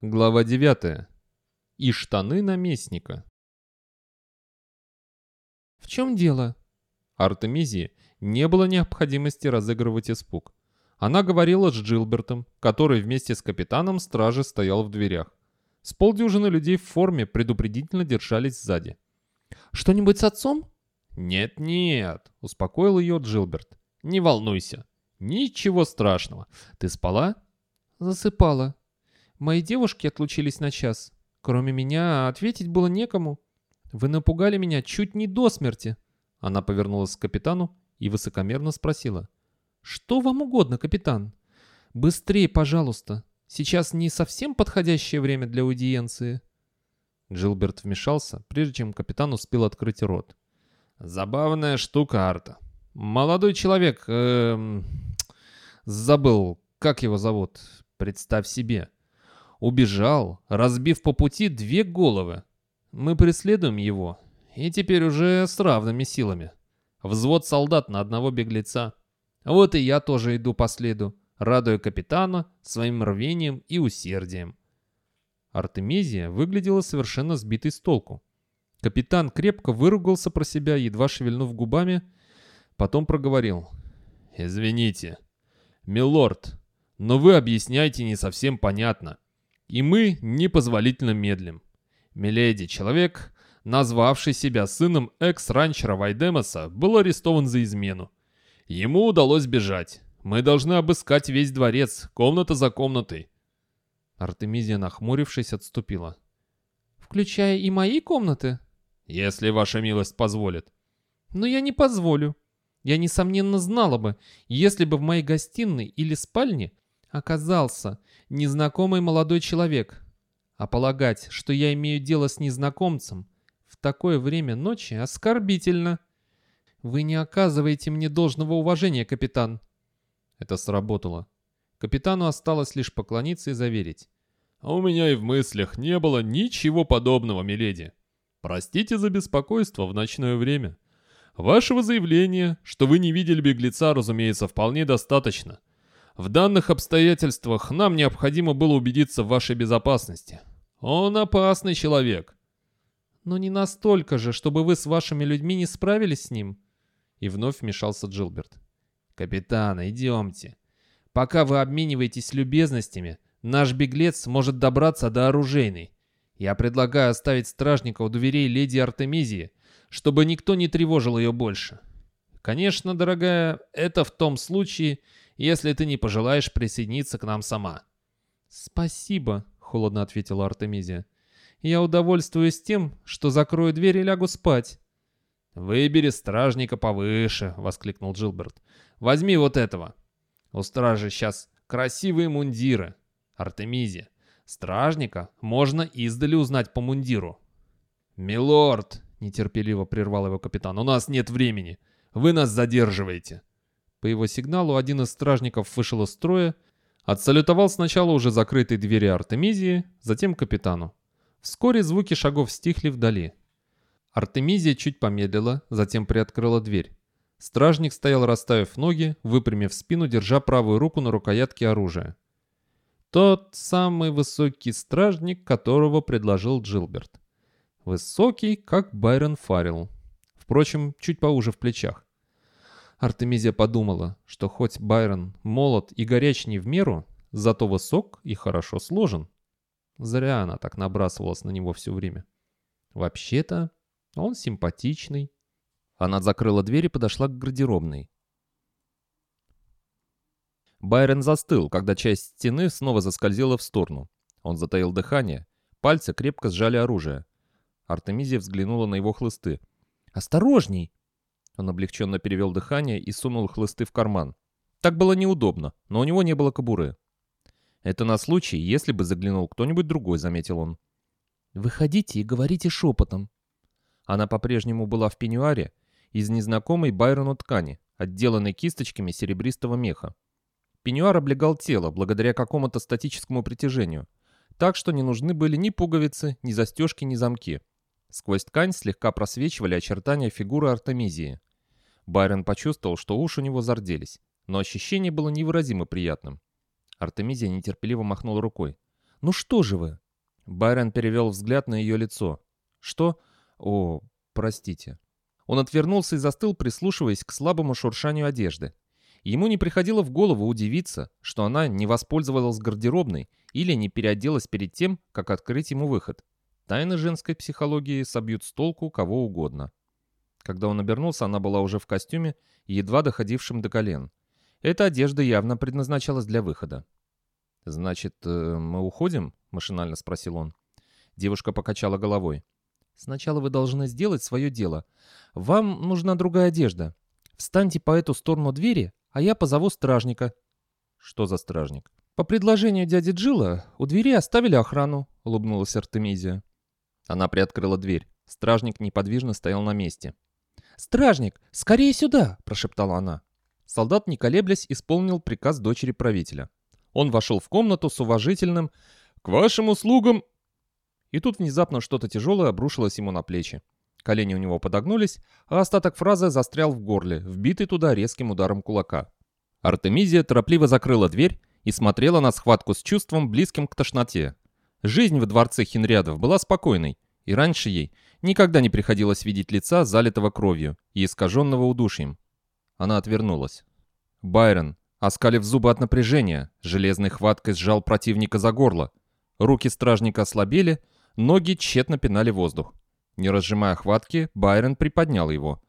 Глава 9. И штаны наместника. «В чем дело?» Артемизии не было необходимости разыгрывать испуг. Она говорила с Джилбертом, который вместе с капитаном стражи стоял в дверях. С полдюжины людей в форме предупредительно держались сзади. «Что-нибудь с отцом?» «Нет-нет», — успокоил ее Джилберт. «Не волнуйся. Ничего страшного. Ты спала?» «Засыпала», Мои девушки отлучились на час. Кроме меня, ответить было некому. Вы напугали меня чуть не до смерти. Она повернулась к капитану и высокомерно спросила. «Что вам угодно, капитан? Быстрее, пожалуйста. Сейчас не совсем подходящее время для аудиенции». Джилберт вмешался, прежде чем капитан успел открыть рот. «Забавная штука, Арта. Молодой человек... Эм, забыл, как его зовут. Представь себе убежал, разбив по пути две головы. Мы преследуем его, и теперь уже с равными силами. Взвод солдат на одного беглеца. Вот и я тоже иду по следу, радуя капитана своим рвением и усердием. Артемизия выглядела совершенно сбитой с толку. Капитан крепко выругался про себя, едва шевельнув губами, потом проговорил. «Извините, милорд, но вы объясняете не совсем понятно. И мы непозволительно медлим. Миледи, человек, назвавший себя сыном экс-ранчера Вайдемоса, был арестован за измену. Ему удалось бежать. Мы должны обыскать весь дворец, комната за комнатой. Артемизия, нахмурившись, отступила. «Включая и мои комнаты?» «Если ваша милость позволит». «Но я не позволю. Я, несомненно, знала бы, если бы в моей гостиной или спальне оказался незнакомый молодой человек. А полагать, что я имею дело с незнакомцем, в такое время ночи оскорбительно. Вы не оказываете мне должного уважения, капитан. Это сработало. Капитану осталось лишь поклониться и заверить. А у меня и в мыслях не было ничего подобного, миледи. Простите за беспокойство в ночное время. Вашего заявления, что вы не видели беглеца, разумеется, вполне достаточно. В данных обстоятельствах нам необходимо было убедиться в вашей безопасности. Он опасный человек. Но не настолько же, чтобы вы с вашими людьми не справились с ним. И вновь вмешался Джилберт. Капитан, идемте. Пока вы обмениваетесь любезностями, наш беглец может добраться до оружейной. Я предлагаю оставить стражника у дверей леди Артемизии, чтобы никто не тревожил ее больше. Конечно, дорогая, это в том случае, если ты не пожелаешь присоединиться к нам сама». «Спасибо», — холодно ответила Артемизия. «Я удовольствуюсь тем, что закрою дверь и лягу спать». «Выбери стражника повыше», — воскликнул Джилберт. «Возьми вот этого. У стражи сейчас красивые мундиры. Артемизия. Стражника можно издали узнать по мундиру». «Милорд», — нетерпеливо прервал его капитан, — «у нас нет времени. Вы нас задерживаете». По его сигналу один из стражников вышел из строя, отсалютовал сначала уже закрытой двери Артемизии, затем капитану. Вскоре звуки шагов стихли вдали. Артемизия чуть помедлила, затем приоткрыла дверь. Стражник стоял, расставив ноги, выпрямив спину, держа правую руку на рукоятке оружия. Тот самый высокий стражник, которого предложил Джилберт. Высокий, как Байрон Фаррелл. Впрочем, чуть поуже в плечах. Артемизия подумала, что хоть Байрон молод и горяч не в меру, зато высок и хорошо сложен. Зря она так набрасывалась на него все время. Вообще-то, он симпатичный. Она закрыла дверь и подошла к гардеробной. Байрон застыл, когда часть стены снова заскользила в сторону. Он затаил дыхание. Пальцы крепко сжали оружие. Артемизия взглянула на его хлысты. «Осторожней!» Он облегченно перевел дыхание и сунул хлысты в карман. Так было неудобно, но у него не было кобуры. «Это на случай, если бы заглянул кто-нибудь другой», — заметил он. «Выходите и говорите шепотом». Она по-прежнему была в пеньюаре из незнакомой Байрону ткани, отделанной кисточками серебристого меха. Пеньюар облегал тело благодаря какому-то статическому притяжению, так что не нужны были ни пуговицы, ни застежки, ни замки. Сквозь ткань слегка просвечивали очертания фигуры Артемизии. Байрон почувствовал, что уши у него зарделись, но ощущение было невыразимо приятным. Артемизия нетерпеливо махнула рукой. Ну что же вы?» Байрон перевел взгляд на ее лицо. «Что? О, простите». Он отвернулся и застыл, прислушиваясь к слабому шуршанию одежды. Ему не приходило в голову удивиться, что она не воспользовалась гардеробной или не переоделась перед тем, как открыть ему выход. Тайны женской психологии собьют с толку кого угодно. Когда он обернулся, она была уже в костюме, едва доходившем до колен. Эта одежда явно предназначалась для выхода. «Значит, э, мы уходим?» — машинально спросил он. Девушка покачала головой. «Сначала вы должны сделать свое дело. Вам нужна другая одежда. Встаньте по эту сторону двери, а я позову стражника». «Что за стражник?» «По предложению дяди Джилла у двери оставили охрану», — улыбнулась Артемизия. Она приоткрыла дверь. Стражник неподвижно стоял на месте. «Стражник, скорее сюда!» – прошептала она. Солдат, не колеблясь, исполнил приказ дочери правителя. Он вошел в комнату с уважительным «К вашим услугам!» И тут внезапно что-то тяжелое обрушилось ему на плечи. Колени у него подогнулись, а остаток фразы застрял в горле, вбитый туда резким ударом кулака. Артемизия торопливо закрыла дверь и смотрела на схватку с чувством, близким к тошноте. Жизнь в дворце Хинрядов была спокойной, и раньше ей никогда не приходилось видеть лица, залитого кровью и искаженного удушьем. Она отвернулась. Байрон, оскалив зубы от напряжения, железной хваткой сжал противника за горло. Руки стражника ослабели, ноги тщетно пинали воздух. Не разжимая хватки, Байрон приподнял его.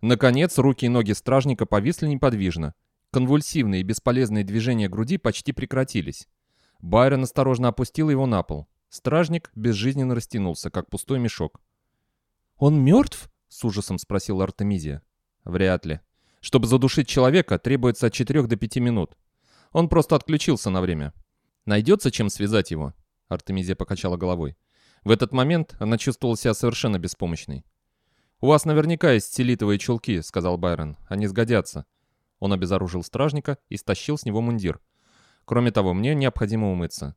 Наконец, руки и ноги стражника повисли неподвижно. Конвульсивные и бесполезные движения груди почти прекратились. Байрон осторожно опустил его на пол. Стражник безжизненно растянулся, как пустой мешок. «Он мертв?» — с ужасом спросил Артемизия. «Вряд ли. Чтобы задушить человека, требуется от 4 до 5 минут. Он просто отключился на время. Найдется чем связать его?» Артемизия покачала головой. В этот момент она чувствовала себя совершенно беспомощной. «У вас наверняка есть стелитовые чулки», — сказал Байрон. «Они сгодятся». Он обезоружил стражника и стащил с него мундир. «Кроме того, мне необходимо умыться.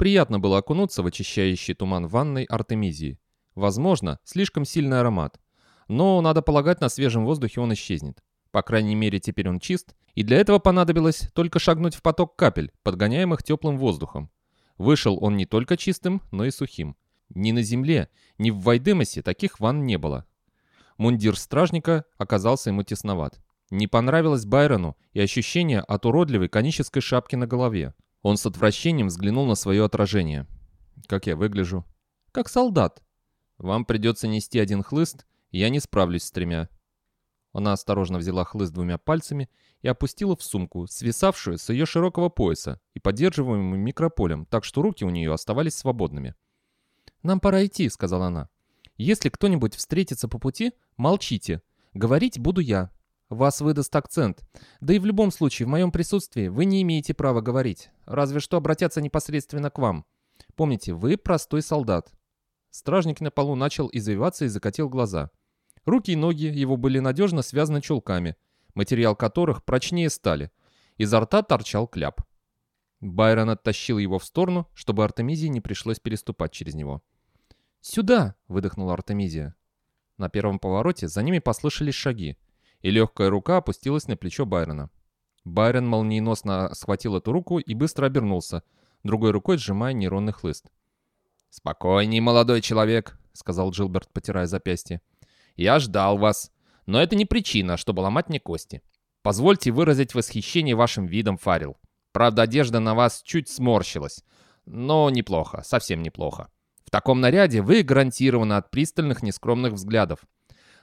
Приятно было окунуться в очищающий туман ванной Артемизии. Возможно, слишком сильный аромат. Но, надо полагать, на свежем воздухе он исчезнет. По крайней мере, теперь он чист, и для этого понадобилось только шагнуть в поток капель, подгоняемых теплым воздухом. Вышел он не только чистым, но и сухим. Ни на земле, ни в Вайдемосе таких ванн не было. Мундир стражника оказался ему тесноват. Не понравилось Байрону и ощущение от уродливой конической шапки на голове. Он с отвращением взглянул на свое отражение. «Как я выгляжу?» «Как солдат». «Вам придется нести один хлыст, я не справлюсь с тремя». Она осторожно взяла хлыст двумя пальцами и опустила в сумку, свисавшую с ее широкого пояса и поддерживаемую микрополем, так что руки у нее оставались свободными. «Нам пора идти», — сказала она. «Если кто-нибудь встретится по пути, молчите. Говорить буду я. Вас выдаст акцент. Да и в любом случае, в моем присутствии вы не имеете права говорить. Разве что обратятся непосредственно к вам. Помните, вы простой солдат. Стражник на полу начал извиваться и закатил глаза. Руки и ноги его были надежно связаны чулками, материал которых прочнее стали. Изо рта торчал кляп. Байрон оттащил его в сторону, чтобы Артемизии не пришлось переступать через него. «Сюда!» — выдохнула Артемизия. На первом повороте за ними послышались шаги и легкая рука опустилась на плечо Байрона. Байрон молниеносно схватил эту руку и быстро обернулся, другой рукой сжимая нейронный хлыст. «Спокойней, молодой человек», — сказал Джилберт, потирая запястье. «Я ждал вас, но это не причина, чтобы ломать мне кости. Позвольте выразить восхищение вашим видом, Фарил. Правда, одежда на вас чуть сморщилась, но неплохо, совсем неплохо. В таком наряде вы гарантированы от пристальных нескромных взглядов.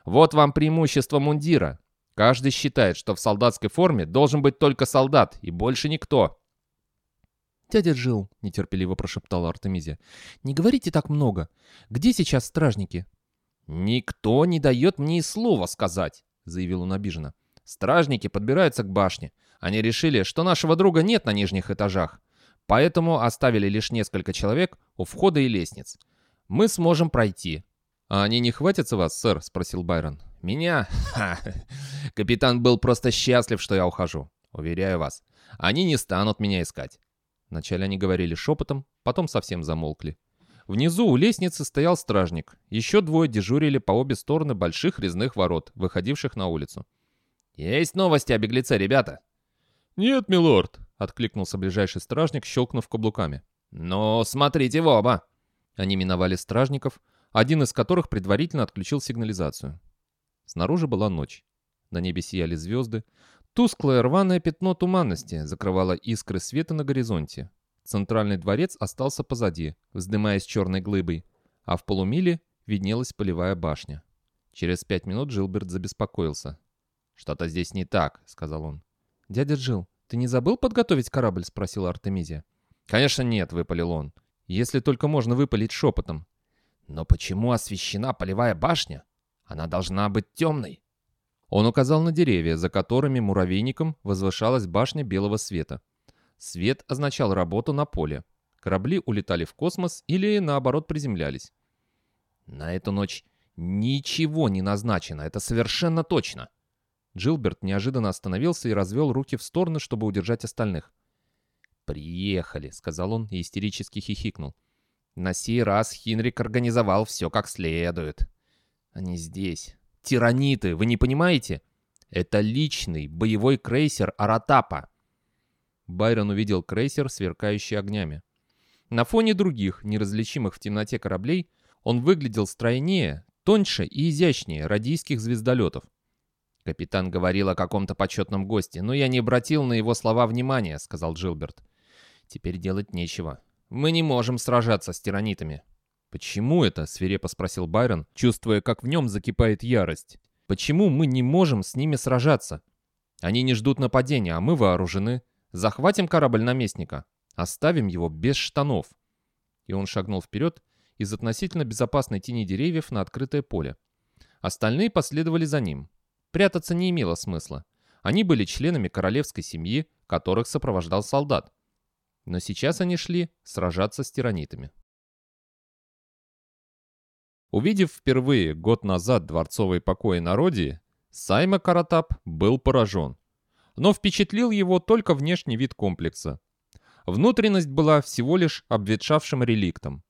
Вот вам преимущество мундира. Каждый считает, что в солдатской форме должен быть только солдат и больше никто. «Дядя Джил», — нетерпеливо прошептала Артемизия, — «не говорите так много. Где сейчас стражники?» «Никто не дает мне и слова сказать», — заявил он обиженно. «Стражники подбираются к башне. Они решили, что нашего друга нет на нижних этажах, поэтому оставили лишь несколько человек у входа и лестниц. Мы сможем пройти». «А они не хватятся вас, сэр?» — спросил Байрон. Меня? Ха! Капитан был просто счастлив, что я ухожу. Уверяю вас, они не станут меня искать. Вначале они говорили шепотом, потом совсем замолкли. Внизу у лестницы стоял стражник. Еще двое дежурили по обе стороны больших резных ворот, выходивших на улицу. «Есть новости о беглеце, ребята?» «Нет, милорд», — откликнулся ближайший стражник, щелкнув каблуками. «Ну, смотрите в оба!» Они миновали стражников, один из которых предварительно отключил сигнализацию. Снаружи была ночь. На небе сияли звезды. Тусклое рваное пятно туманности закрывало искры света на горизонте. Центральный дворец остался позади, вздымаясь черной глыбой, а в полумиле виднелась полевая башня. Через пять минут Джилберт забеспокоился. «Что-то здесь не так», — сказал он. «Дядя Джилл, ты не забыл подготовить корабль?» — спросила Артемизия. «Конечно нет», — выпалил он. «Если только можно выпалить шепотом». «Но почему освещена полевая башня? Она должна быть темной». Он указал на деревья, за которыми муравейником возвышалась башня белого света. Свет означал работу на поле. Корабли улетали в космос или, наоборот, приземлялись. «На эту ночь ничего не назначено, это совершенно точно!» Джилберт неожиданно остановился и развел руки в стороны, чтобы удержать остальных. «Приехали», — сказал он и истерически хихикнул. «На сей раз Хинрик организовал все как следует. Они здесь. Тираниты, вы не понимаете? Это личный боевой крейсер Аратапа». Байрон увидел крейсер, сверкающий огнями. На фоне других, неразличимых в темноте кораблей, он выглядел стройнее, тоньше и изящнее радийских звездолетов. «Капитан говорил о каком-то почетном госте, но я не обратил на его слова внимания», — сказал Джилберт. «Теперь делать нечего. Мы не можем сражаться с тиранитами». «Почему это?» — свирепо спросил Байрон, чувствуя, как в нем закипает ярость. «Почему мы не можем с ними сражаться? Они не ждут нападения, а мы вооружены. Захватим корабль наместника. Оставим его без штанов». И он шагнул вперед из относительно безопасной тени деревьев на открытое поле. Остальные последовали за ним. Прятаться не имело смысла. Они были членами королевской семьи, которых сопровождал солдат. Но сейчас они шли сражаться с тиранитами. Увидев впервые год назад дворцовые покои на Родии, Сайма Каратап был поражен. Но впечатлил его только внешний вид комплекса. Внутренность была всего лишь обветшавшим реликтом.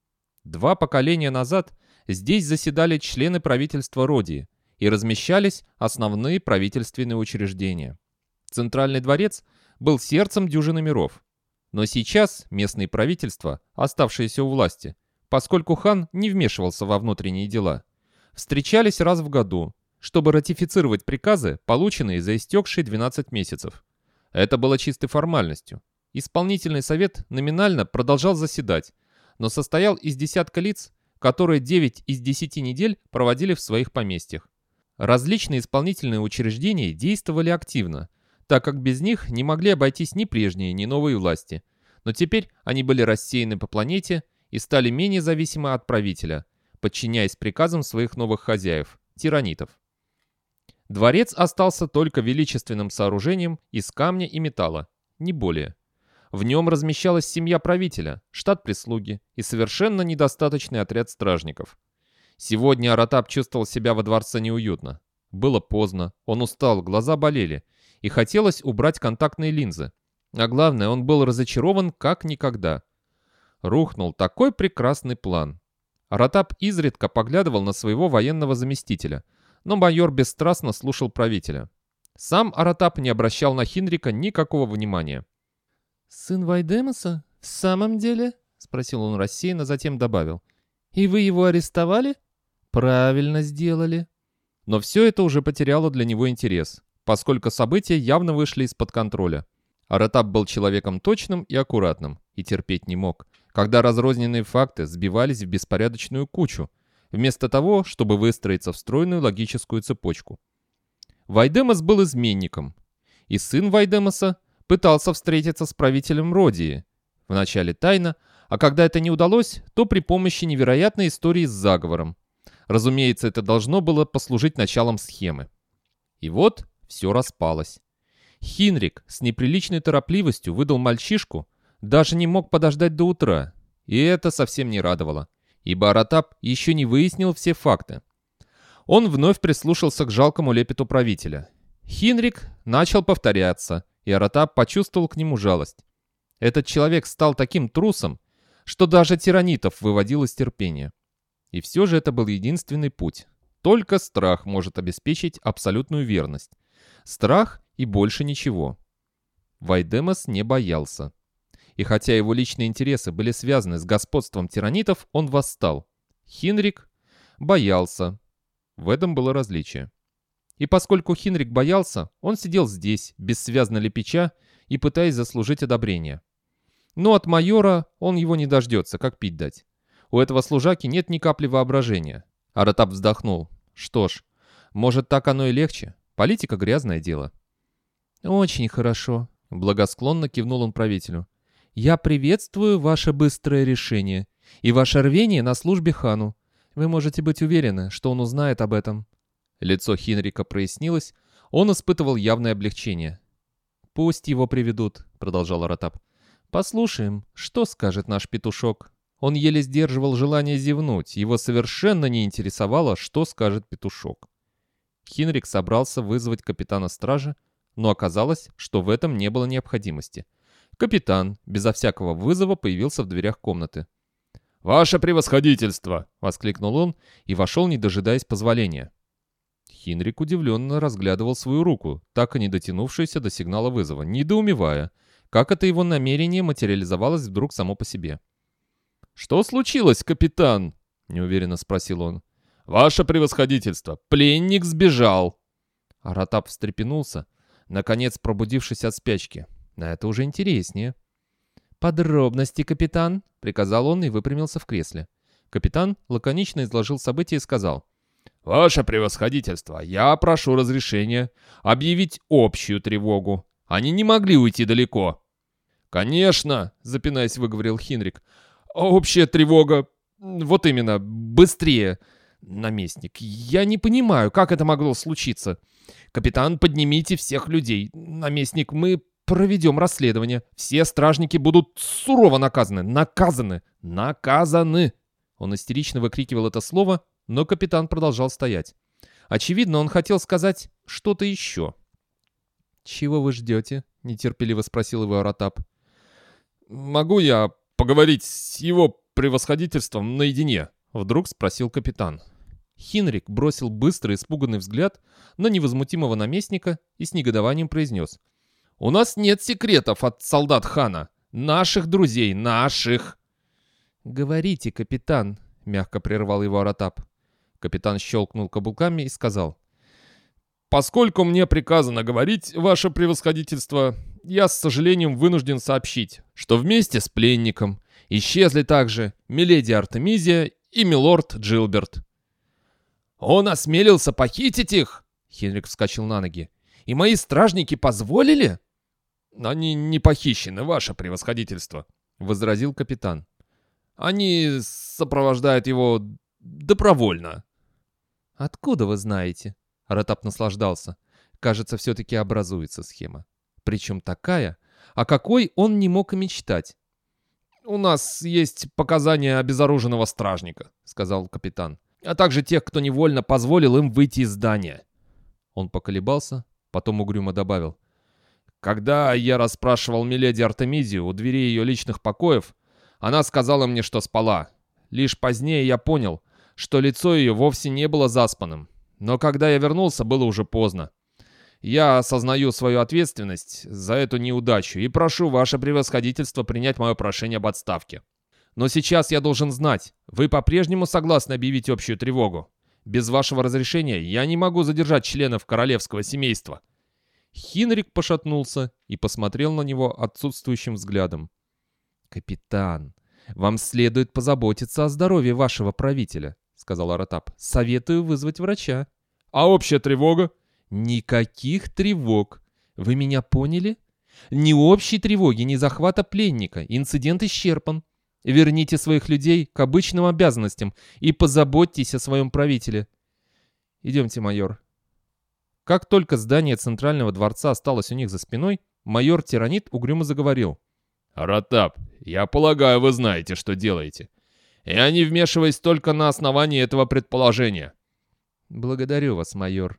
Два поколения назад здесь заседали члены правительства Родии, и размещались основные правительственные учреждения. Центральный дворец был сердцем дюжины миров. Но сейчас местные правительства, оставшиеся у власти, поскольку хан не вмешивался во внутренние дела, встречались раз в году, чтобы ратифицировать приказы, полученные за истекшие 12 месяцев. Это было чистой формальностью. Исполнительный совет номинально продолжал заседать, но состоял из десятка лиц, которые 9 из 10 недель проводили в своих поместьях. Различные исполнительные учреждения действовали активно, так как без них не могли обойтись ни прежние, ни новые власти. Но теперь они были рассеяны по планете и стали менее зависимы от правителя, подчиняясь приказам своих новых хозяев – тиранитов. Дворец остался только величественным сооружением из камня и металла, не более. В нем размещалась семья правителя, штат прислуги и совершенно недостаточный отряд стражников. Сегодня Аратап чувствовал себя во дворце неуютно. Было поздно, он устал, глаза болели, и хотелось убрать контактные линзы. А главное, он был разочарован как никогда. Рухнул такой прекрасный план. Аратап изредка поглядывал на своего военного заместителя, но майор бесстрастно слушал правителя. Сам Аратап не обращал на Хинрика никакого внимания. «Сын Вайдемоса? В самом деле?» — спросил он рассеянно, затем добавил. «И вы его арестовали?» Правильно сделали. Но все это уже потеряло для него интерес, поскольку события явно вышли из-под контроля. Аратап был человеком точным и аккуратным, и терпеть не мог, когда разрозненные факты сбивались в беспорядочную кучу, вместо того, чтобы выстроиться в стройную логическую цепочку. Вайдемос был изменником, и сын Вайдемоса пытался встретиться с правителем Родии, вначале тайно, а когда это не удалось, то при помощи невероятной истории с заговором, Разумеется, это должно было послужить началом схемы. И вот все распалось. Хинрик с неприличной торопливостью выдал мальчишку, даже не мог подождать до утра. И это совсем не радовало, ибо Аратап еще не выяснил все факты. Он вновь прислушался к жалкому лепету правителя. Хинрик начал повторяться, и Аратап почувствовал к нему жалость. Этот человек стал таким трусом, что даже тиранитов выводил из терпения. И все же это был единственный путь. Только страх может обеспечить абсолютную верность. Страх и больше ничего. Вайдемос не боялся. И хотя его личные интересы были связаны с господством тиранитов, он восстал. Хинрик боялся. В этом было различие. И поскольку Хинрик боялся, он сидел здесь, бессвязно лепеча и пытаясь заслужить одобрение. Но от майора он его не дождется, как пить дать. У этого служаки нет ни капли воображения. Аратап вздохнул. Что ж, может так оно и легче. Политика — грязное дело. «Очень хорошо», — благосклонно кивнул он правителю. «Я приветствую ваше быстрое решение и ваше рвение на службе хану. Вы можете быть уверены, что он узнает об этом». Лицо Хинрика прояснилось, он испытывал явное облегчение. «Пусть его приведут», — продолжал Аратап. «Послушаем, что скажет наш петушок». Он еле сдерживал желание зевнуть, его совершенно не интересовало, что скажет петушок. Хинрик собрался вызвать капитана стражи, но оказалось, что в этом не было необходимости. Капитан, безо всякого вызова, появился в дверях комнаты. «Ваше превосходительство!» — воскликнул он и вошел, не дожидаясь позволения. Хинрик удивленно разглядывал свою руку, так и не дотянувшуюся до сигнала вызова, недоумевая, как это его намерение материализовалось вдруг само по себе. «Что случилось, капитан?» — неуверенно спросил он. «Ваше превосходительство! Пленник сбежал!» Аратап встрепенулся, наконец пробудившись от спячки. На это уже интереснее. «Подробности, капитан!» — приказал он и выпрямился в кресле. Капитан лаконично изложил события и сказал. «Ваше превосходительство, я прошу разрешения объявить общую тревогу. Они не могли уйти далеко». «Конечно», — запинаясь, выговорил Хинрик. «Общая тревога. Вот именно, быстрее, наместник. Я не понимаю, как это могло случиться. Капитан, поднимите всех людей. Наместник, мы проведем расследование. Все стражники будут сурово наказаны. Наказаны. Наказаны!» Он истерично выкрикивал это слово, но капитан продолжал стоять. Очевидно, он хотел сказать что-то еще. «Чего вы ждете?» — нетерпеливо спросил его Аратап. «Могу я поговорить с его превосходительством наедине?» — вдруг спросил капитан. Хинрик бросил быстрый испуганный взгляд на невозмутимого наместника и с негодованием произнес. «У нас нет секретов от солдат хана. Наших друзей, наших!» «Говорите, капитан», — мягко прервал его Аратап. Капитан щелкнул каблуками и сказал. «Поскольку мне приказано говорить, ваше превосходительство, я с сожалением вынужден сообщить, что вместе с пленником исчезли также миледи Артемизия и милорд Джилберт». «Он осмелился похитить их?» Хенрик вскочил на ноги. «И мои стражники позволили?» «Они не похищены, ваше превосходительство», — возразил капитан. «Они сопровождают его добровольно». «Откуда вы знаете?» Ротап наслаждался. Кажется, все-таки образуется схема. Причем такая, о какой он не мог и мечтать. «У нас есть показания обезоруженного стражника», — сказал капитан. «А также тех, кто невольно позволил им выйти из здания». Он поколебался, потом угрюмо добавил. «Когда я расспрашивал Миледи Артемизию у двери ее личных покоев, она сказала мне, что спала. Лишь позднее я понял, что лицо ее вовсе не было заспанным. Но когда я вернулся, было уже поздно. Я осознаю свою ответственность за эту неудачу и прошу ваше превосходительство принять мое прошение об отставке. Но сейчас я должен знать, вы по-прежнему согласны объявить общую тревогу? Без вашего разрешения я не могу задержать членов королевского семейства». Хинрик пошатнулся и посмотрел на него отсутствующим взглядом. «Капитан, вам следует позаботиться о здоровье вашего правителя сказал Аратап. «Советую вызвать врача». «А общая тревога?» «Никаких тревог. Вы меня поняли? Ни общей тревоги, ни захвата пленника. Инцидент исчерпан. Верните своих людей к обычным обязанностям и позаботьтесь о своем правителе. Идемте, майор». Как только здание Центрального дворца осталось у них за спиной, майор Тиранит угрюмо заговорил. «Аратап, я полагаю, вы знаете, что делаете. Я не вмешиваюсь только на основании этого предположения. Благодарю вас, майор.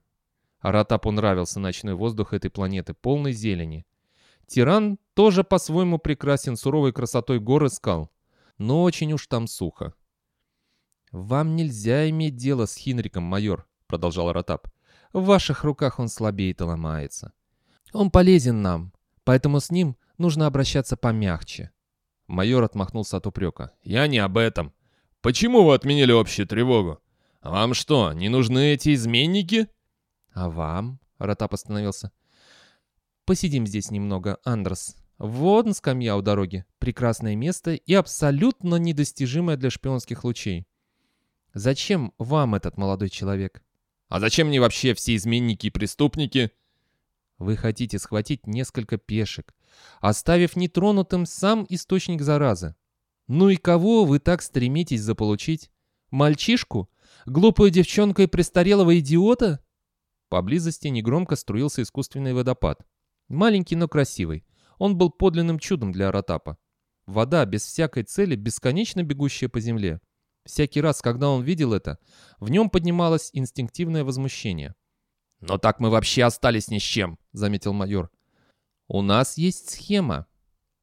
Аратапу нравился ночной воздух этой планеты, полной зелени. Тиран тоже по-своему прекрасен суровой красотой гор и скал, но очень уж там сухо. «Вам нельзя иметь дело с Хинриком, майор», — продолжал Аратап. «В ваших руках он слабеет и ломается. Он полезен нам, поэтому с ним нужно обращаться помягче. Майор отмахнулся от упрека. «Я не об этом. Почему вы отменили общую тревогу? Вам что, не нужны эти изменники?» «А вам?» — Ротап остановился. «Посидим здесь немного, Андрес. Вон скамья у дороги. Прекрасное место и абсолютно недостижимое для шпионских лучей. Зачем вам этот молодой человек?» «А зачем мне вообще все изменники и преступники?» «Вы хотите схватить несколько пешек, оставив нетронутым сам источник заразы. Ну и кого вы так стремитесь заполучить? Мальчишку? Глупую девчонку и престарелого идиота?» Поблизости негромко струился искусственный водопад. Маленький, но красивый. Он был подлинным чудом для Аратапа. Вода без всякой цели, бесконечно бегущая по земле. Всякий раз, когда он видел это, в нем поднималось инстинктивное возмущение. «Но так мы вообще остались ни с чем», — заметил майор. «У нас есть схема.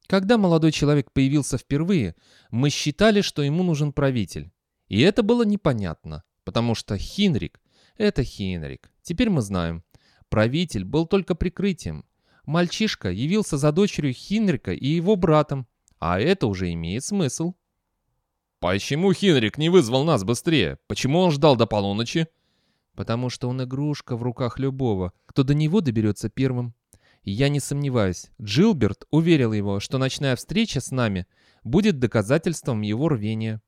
Когда молодой человек появился впервые, мы считали, что ему нужен правитель. И это было непонятно, потому что Хинрик — это Хинрик. Теперь мы знаем. Правитель был только прикрытием. Мальчишка явился за дочерью Хинрика и его братом, а это уже имеет смысл. «Почему Хинрик не вызвал нас быстрее? Почему он ждал до полуночи?» «Потому что он игрушка в руках любого, кто до него доберется первым. я не сомневаюсь, Джилберт уверил его, что ночная встреча с нами будет доказательством его рвения».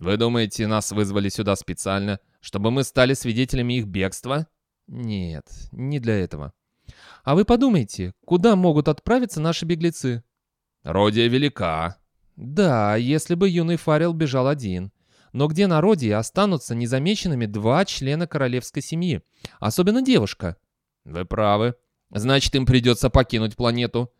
«Вы думаете, нас вызвали сюда специально, чтобы мы стали свидетелями их бегства?» «Нет, не для этого. А вы подумайте, куда могут отправиться наши беглецы?» «Родия велика». «Да, если бы юный Фаррелл бежал один. Но где на останутся незамеченными два члена королевской семьи? Особенно девушка». «Вы правы. Значит, им придется покинуть планету».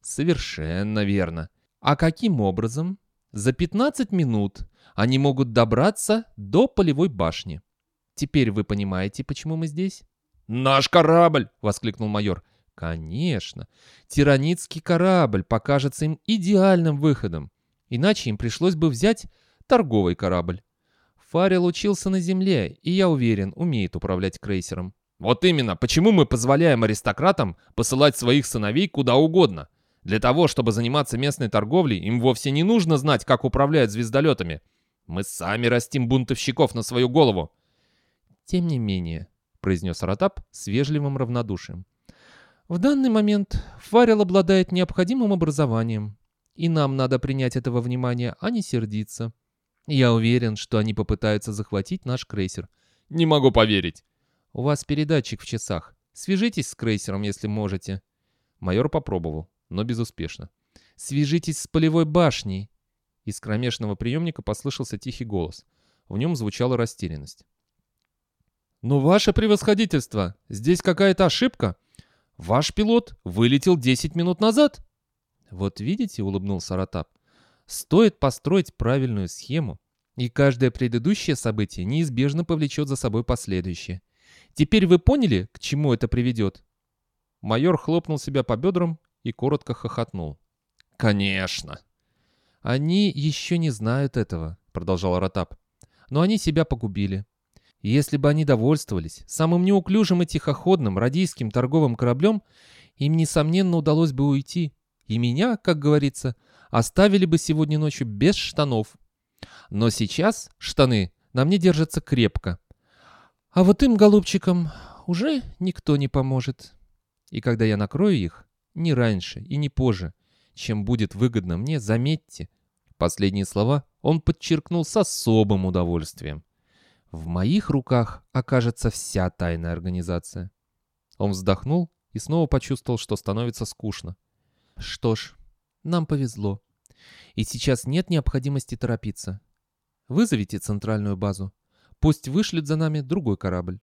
«Совершенно верно. А каким образом?» За 15 минут они могут добраться до полевой башни. Теперь вы понимаете, почему мы здесь? «Наш корабль!» — воскликнул майор. «Конечно. Тиранитский корабль покажется им идеальным выходом. Иначе им пришлось бы взять торговый корабль. Фаррелл учился на земле, и, я уверен, умеет управлять крейсером». «Вот именно. Почему мы позволяем аристократам посылать своих сыновей куда угодно? Для того, чтобы заниматься местной торговлей, им вовсе не нужно знать, как управляют звездолетами. Мы сами растим бунтовщиков на свою голову». «Тем не менее», произнес Ротап с вежливым равнодушием. «В данный момент Фаррел обладает необходимым образованием, и нам надо принять этого внимания, а не сердиться. Я уверен, что они попытаются захватить наш крейсер». «Не могу поверить». «У вас передатчик в часах. Свяжитесь с крейсером, если можете». Майор попробовал, но безуспешно. «Свяжитесь с полевой башней». Из кромешного приемника послышался тихий голос. В нем звучала растерянность. «Но ваше превосходительство, здесь какая-то ошибка. Ваш пилот вылетел 10 минут назад». «Вот видите», — улыбнулся Ротап, — «стоит построить правильную схему, и каждое предыдущее событие неизбежно повлечет за собой последующее. Теперь вы поняли, к чему это приведет?» Майор хлопнул себя по бедрам и коротко хохотнул. «Конечно!» «Они еще не знают этого», — продолжал Ротап. «Но они себя погубили. Если бы они довольствовались самым неуклюжим и тихоходным радийским торговым кораблем, им, несомненно, удалось бы уйти. И меня, как говорится, оставили бы сегодня ночью без штанов. Но сейчас штаны на мне держатся крепко. А вот им, голубчикам, уже никто не поможет. И когда я накрою их, не раньше и не позже, чем будет выгодно мне, заметьте. Последние слова он подчеркнул с особым удовольствием. В моих руках окажется вся тайная организация. Он вздохнул и снова почувствовал, что становится скучно. Что ж, нам повезло. И сейчас нет необходимости торопиться. Вызовите центральную базу. Пусть вышлют за нами другой корабль.